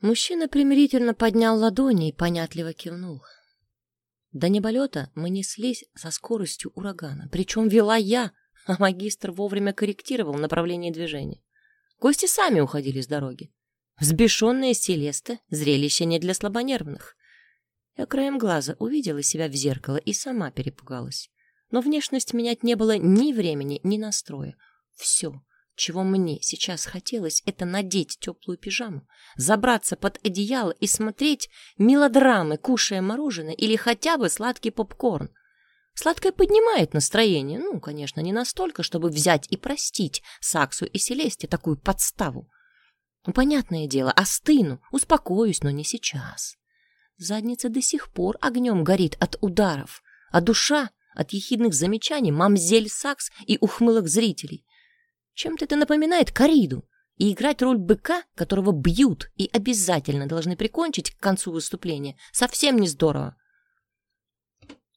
Мужчина примирительно поднял ладони и понятливо кивнул. До неболета мы неслись со скоростью урагана, причем вела я, а магистр вовремя корректировал направление движения. Гости сами уходили с дороги. Взбешенная Селеста — зрелище не для слабонервных. Я краем глаза увидела себя в зеркало и сама перепугалась. Но внешность менять не было ни времени, ни настроя. Все, чего мне сейчас хотелось, это надеть теплую пижаму, забраться под одеяло и смотреть мелодрамы, кушая мороженое или хотя бы сладкий попкорн. Сладкое поднимает настроение, ну, конечно, не настолько, чтобы взять и простить Саксу и Селесте такую подставу. Ну, понятное дело, остыну, успокоюсь, но не сейчас. Задница до сих пор огнем горит от ударов, а душа — от ехидных замечаний мамзель Сакс и ухмылок зрителей. Чем-то это напоминает кориду. И играть роль быка, которого бьют и обязательно должны прикончить к концу выступления, совсем не здорово.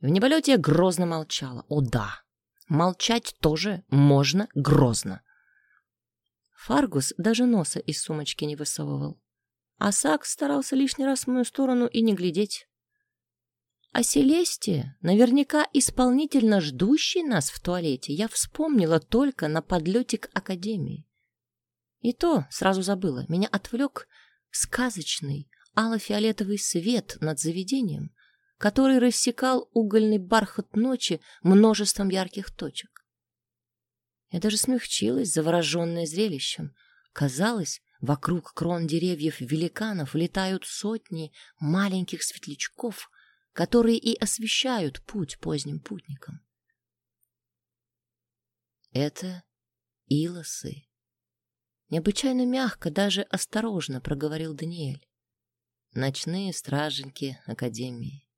В неболете я грозно молчала. О да, молчать тоже можно грозно. Фаргус даже носа из сумочки не высовывал. А Сак старался лишний раз в мою сторону и не глядеть. О Селесте, наверняка исполнительно ждущей нас в туалете, я вспомнила только на подлете к Академии. И то сразу забыла. Меня отвлек сказочный ало-фиолетовый свет над заведением, который рассекал угольный бархат ночи множеством ярких точек. Я даже смягчилась, завороженная зрелищем. Казалось, вокруг крон деревьев великанов летают сотни маленьких светлячков — которые и освещают путь поздним путникам. Это илосы. Необычайно мягко, даже осторожно проговорил Даниэль. Ночные страженьки Академии.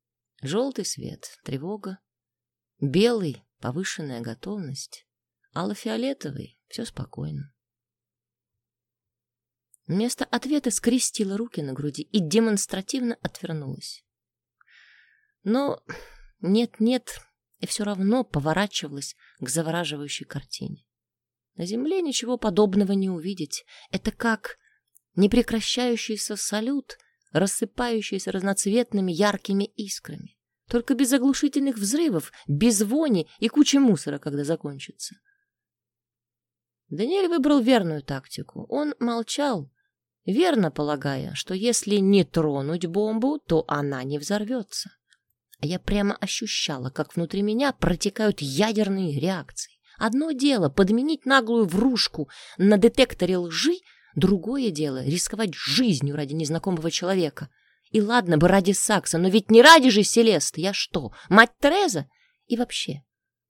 Желтый свет — тревога. Белый — повышенная готовность. Алло-фиолетовый — все спокойно. Вместо ответа скрестила руки на груди и демонстративно отвернулась. Но нет-нет, и все равно поворачивалась к завораживающей картине. На земле ничего подобного не увидеть. Это как непрекращающийся салют, рассыпающийся разноцветными яркими искрами. Только без оглушительных взрывов, без вони и кучи мусора, когда закончится. Даниэль выбрал верную тактику. Он молчал, верно полагая, что если не тронуть бомбу, то она не взорвется а я прямо ощущала, как внутри меня протекают ядерные реакции. Одно дело подменить наглую врушку на детекторе лжи, другое дело рисковать жизнью ради незнакомого человека. И ладно бы ради Сакса, но ведь не ради же Селесты. Я что, мать Тереза? И вообще,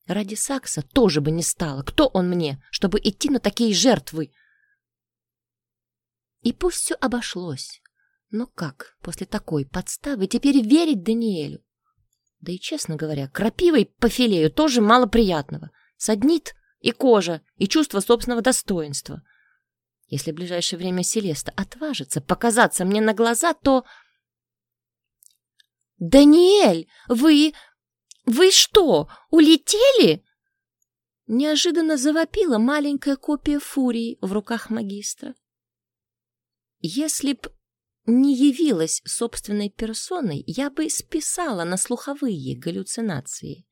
ради Сакса тоже бы не стало. Кто он мне, чтобы идти на такие жертвы? И пусть все обошлось. Но как после такой подставы теперь верить Даниэлю? Да и, честно говоря, крапивой по филею тоже мало приятного. Саднит и кожа, и чувство собственного достоинства. Если в ближайшее время Селеста отважится показаться мне на глаза, то... «Даниэль, вы... вы что, улетели?» Неожиданно завопила маленькая копия фурии в руках магистра. Если б не явилась собственной персоной, я бы списала на слуховые галлюцинации.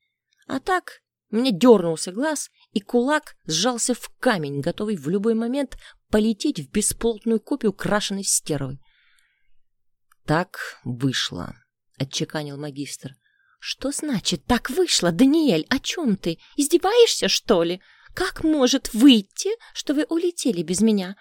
А так мне дернулся глаз, и кулак сжался в камень, готовый в любой момент полететь в бесплотную копию крашеной стервы. «Так вышло», — отчеканил магистр. «Что значит «так вышло», Даниэль? О чем ты? Издеваешься, что ли? Как может выйти, что вы улетели без меня?»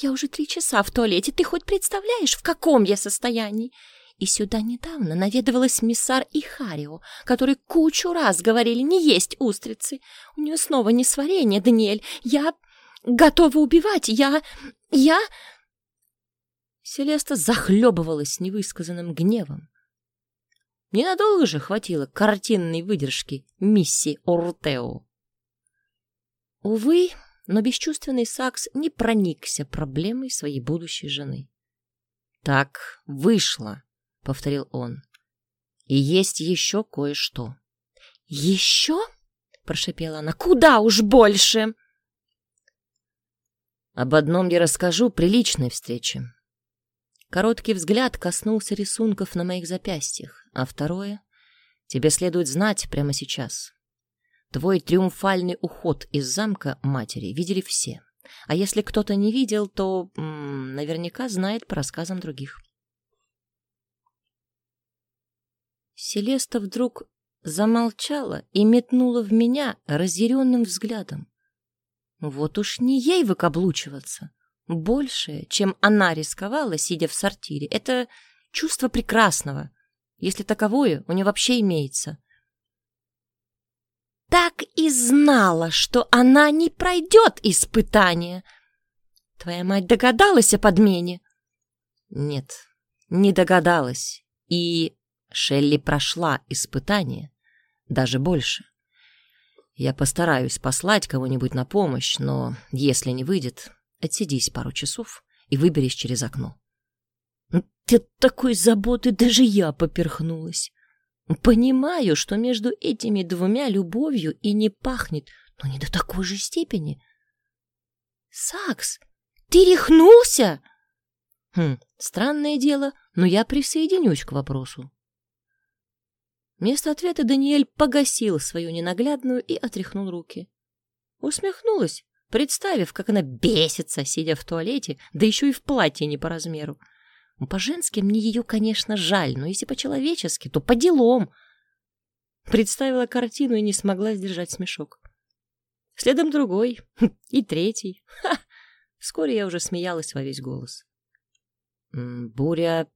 Я уже три часа в туалете, ты хоть представляешь, в каком я состоянии? И сюда недавно наведывалась миссар и Харио, которые кучу раз говорили не есть устрицы. У нее снова несварение, Даниэль. Я готова убивать. Я... я... Селеста захлебывалась невысказанным гневом. Ненадолго же хватило картинной выдержки миссии Ортео. Увы, но бесчувственный Сакс не проникся проблемой своей будущей жены. «Так вышло», — повторил он. «И есть еще кое-что». «Еще?» — прошепела она. «Куда уж больше?» «Об одном я расскажу при личной встрече. Короткий взгляд коснулся рисунков на моих запястьях, а второе — тебе следует знать прямо сейчас. Твой триумфальный уход из замка матери видели все. А если кто-то не видел, то м, наверняка знает по рассказам других. Селеста вдруг замолчала и метнула в меня разъяренным взглядом. Вот уж не ей выкаблучиваться. Большее, чем она рисковала, сидя в сортире, это чувство прекрасного, если таковое у нее вообще имеется. Так и знала, что она не пройдет испытание. Твоя мать догадалась о подмене? Нет, не догадалась. И Шелли прошла испытание, даже больше. Я постараюсь послать кого-нибудь на помощь, но если не выйдет, отсидись пару часов и выберись через окно. Ты такой заботы даже я поперхнулась. Понимаю, что между этими двумя любовью и не пахнет, но не до такой же степени. Сакс, ты рехнулся? Хм, странное дело, но я присоединюсь к вопросу. Вместо ответа Даниэль погасил свою ненаглядную и отряхнул руки. Усмехнулась, представив, как она бесится, сидя в туалете, да еще и в платье не по размеру. По-женски мне ее, конечно, жаль, но если по-человечески, то по делам. Представила картину и не смогла сдержать смешок. Следом другой и третий. Ха! Вскоре я уже смеялась во весь голос. «Буря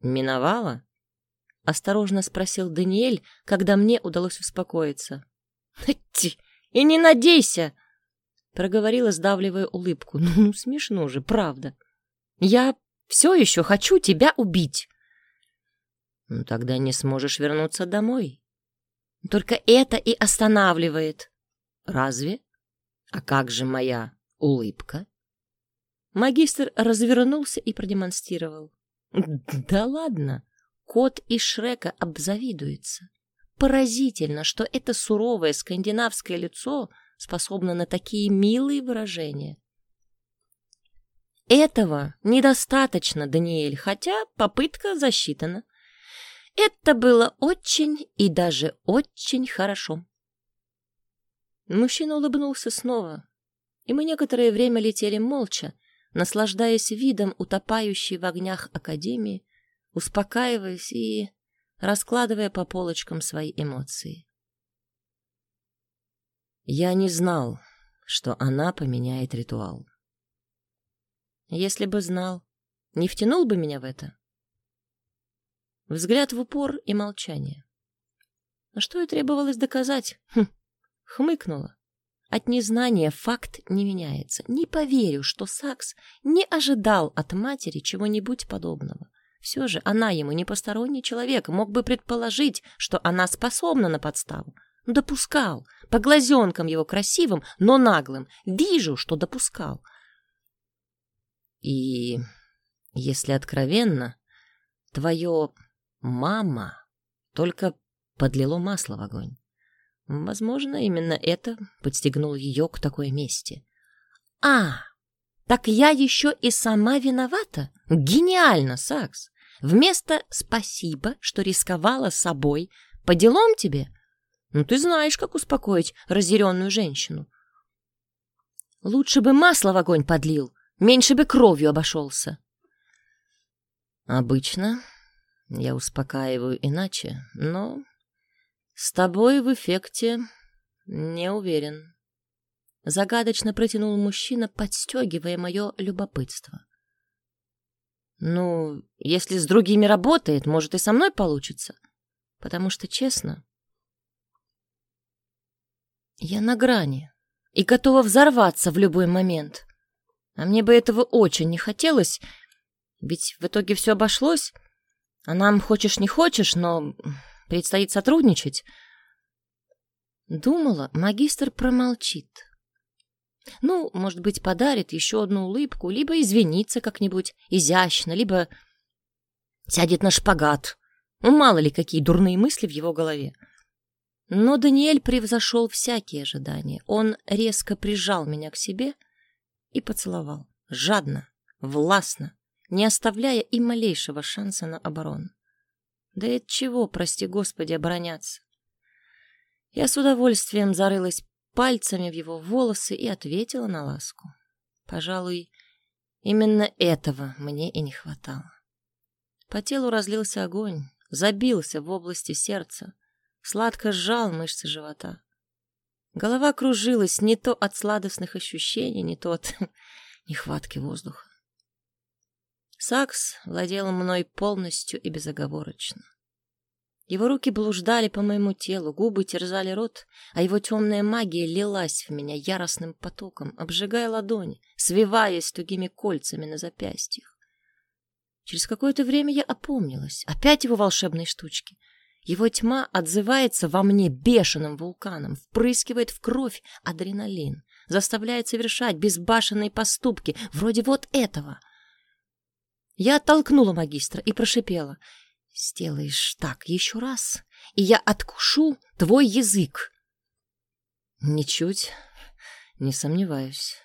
миновала?» — осторожно спросил Даниэль, когда мне удалось успокоиться. «И не надейся!» — проговорила, сдавливая улыбку. «Ну, смешно же, правда. Я все еще хочу тебя убить. Ну, тогда не сможешь вернуться домой. Только это и останавливает. Разве? А как же моя улыбка? Магистр развернулся и продемонстрировал. Да ладно, кот из Шрека обзавидуется. Поразительно, что это суровое скандинавское лицо способно на такие милые выражения. Этого недостаточно, Даниэль, хотя попытка засчитана. Это было очень и даже очень хорошо. Мужчина улыбнулся снова, и мы некоторое время летели молча, наслаждаясь видом утопающей в огнях Академии, успокаиваясь и раскладывая по полочкам свои эмоции. Я не знал, что она поменяет ритуал. Если бы знал, не втянул бы меня в это? Взгляд в упор и молчание. А что и требовалось доказать? Хм, хмыкнула. От незнания факт не меняется. Не поверю, что Сакс не ожидал от матери чего-нибудь подобного. Все же она ему не посторонний человек, мог бы предположить, что она способна на подставу. Допускал. По глазенкам его красивым, но наглым. Вижу, что допускал. И, если откровенно, твое «мама» только подлило масло в огонь. Возможно, именно это подстегнуло ее к такой мести. «А, так я еще и сама виновата? Гениально, Сакс! Вместо «спасибо, что рисковала собой», по делам тебе? Ну, ты знаешь, как успокоить разъяренную женщину. Лучше бы масло в огонь подлил, Меньше бы кровью обошелся. Обычно я успокаиваю иначе, но с тобой в эффекте не уверен. Загадочно протянул мужчина, подстегивая мое любопытство. Ну, если с другими работает, может и со мной получится. Потому что, честно, я на грани и готова взорваться в любой момент. А мне бы этого очень не хотелось, ведь в итоге все обошлось. А нам хочешь не хочешь, но предстоит сотрудничать. Думала, магистр промолчит. Ну, может быть, подарит еще одну улыбку, либо извинится как-нибудь изящно, либо сядет на шпагат. Ну, мало ли, какие дурные мысли в его голове. Но Даниэль превзошел всякие ожидания. Он резко прижал меня к себе — и поцеловал. Жадно, властно, не оставляя и малейшего шанса на оборону. Да и от чего, прости господи, обороняться? Я с удовольствием зарылась пальцами в его волосы и ответила на ласку. Пожалуй, именно этого мне и не хватало. По телу разлился огонь, забился в области сердца, сладко сжал мышцы живота. Голова кружилась не то от сладостных ощущений, не то от нехватки воздуха. Сакс владел мной полностью и безоговорочно. Его руки блуждали по моему телу, губы терзали рот, а его темная магия лилась в меня яростным потоком, обжигая ладони, свиваясь тугими кольцами на запястьях. Через какое-то время я опомнилась. Опять его волшебные штучки. Его тьма отзывается во мне бешеным вулканом, впрыскивает в кровь адреналин, заставляет совершать безбашенные поступки, вроде вот этого. Я оттолкнула магистра и прошипела. «Сделаешь так еще раз, и я откушу твой язык». «Ничуть, не сомневаюсь».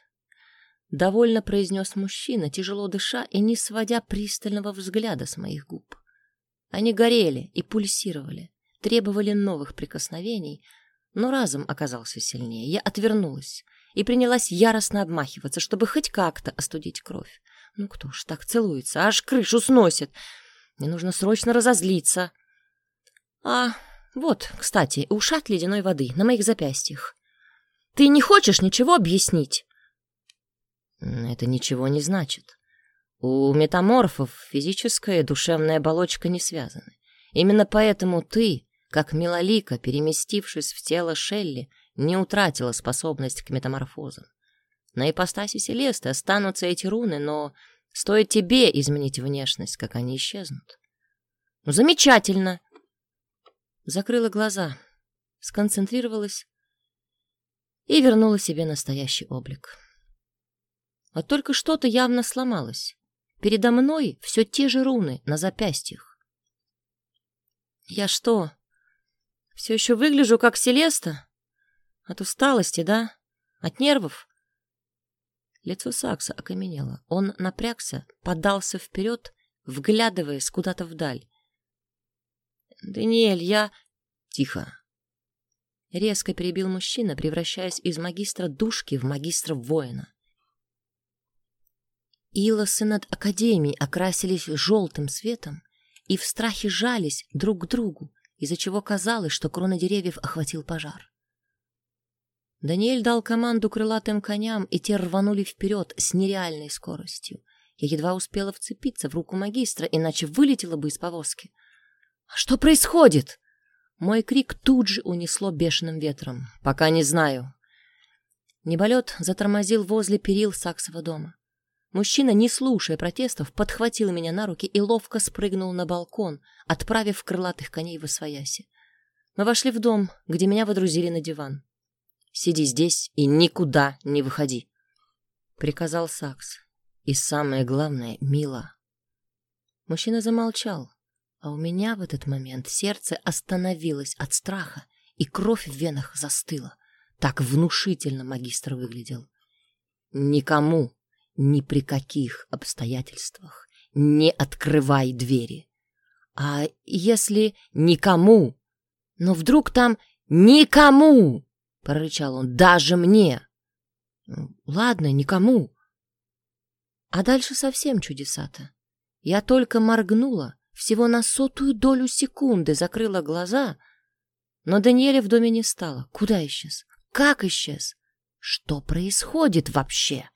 Довольно произнес мужчина, тяжело дыша и не сводя пристального взгляда с моих губ. Они горели и пульсировали, требовали новых прикосновений, но разум оказался сильнее. Я отвернулась и принялась яростно обмахиваться, чтобы хоть как-то остудить кровь. Ну кто ж так целуется, аж крышу сносит. Мне нужно срочно разозлиться. А, вот, кстати, ушат ледяной воды на моих запястьях. Ты не хочешь ничего объяснить? Это ничего не значит. У метаморфов физическая и душевная оболочка не связаны. Именно поэтому ты, как Милолика, переместившись в тело Шелли, не утратила способность к метаморфозам. На ипостаси Селесты останутся эти руны, но стоит тебе изменить внешность, как они исчезнут. Ну, замечательно! Закрыла глаза, сконцентрировалась и вернула себе настоящий облик. А только что-то явно сломалось. Передо мной все те же руны на запястьях. Я что, все еще выгляжу как Селеста? От усталости, да? От нервов? Лицо Сакса окаменело. Он напрягся, подался вперед, вглядываясь куда-то вдаль. «Даниэль, я...» «Тихо!» Резко перебил мужчина, превращаясь из магистра душки в магистра воина. Илосы над Академией окрасились желтым светом и в страхе жались друг к другу, из-за чего казалось, что крона деревьев охватил пожар. Даниэль дал команду крылатым коням, и те рванули вперед с нереальной скоростью. Я едва успела вцепиться в руку магистра, иначе вылетела бы из повозки. «А что происходит?» Мой крик тут же унесло бешеным ветром. «Пока не знаю». Неболет затормозил возле перил Саксова дома. Мужчина, не слушая протестов, подхватил меня на руки и ловко спрыгнул на балкон, отправив крылатых коней в освояси. Мы вошли в дом, где меня водрузили на диван. Сиди здесь и никуда не выходи, приказал Сакс. И самое главное, Мила. Мужчина замолчал, а у меня в этот момент сердце остановилось от страха, и кровь в венах застыла. Так внушительно магистр выглядел. Никому, ни при каких обстоятельствах не открывай двери. А если никому? Но вдруг там никому? прорычал он. Даже мне. Ладно, никому. А дальше совсем чудеса-то. Я только моргнула, всего на сотую долю секунды закрыла глаза, но Даниэля в доме не стало. Куда исчез? Как исчез? Что происходит вообще?